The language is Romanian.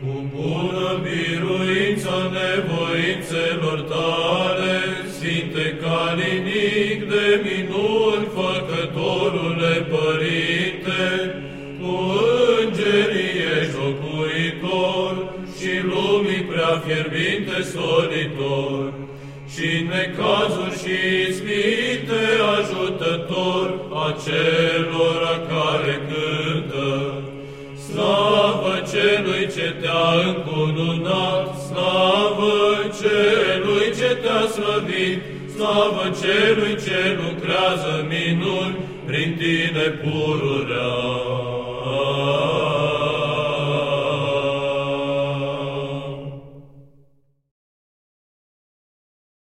Cu bună biruință nevoințelor tale, Sfinte calinic de minuni, Făcătorule Părinte, cu îngerii ești locuitor și lumii prea fierbinte solitor, și în necazuri și ispite ajutător acelora care cântă. Slavă celui ce te-a încununat, slavă celui ce te-a slăvit, slavă celui ce lucrează minuni prin tine pururea.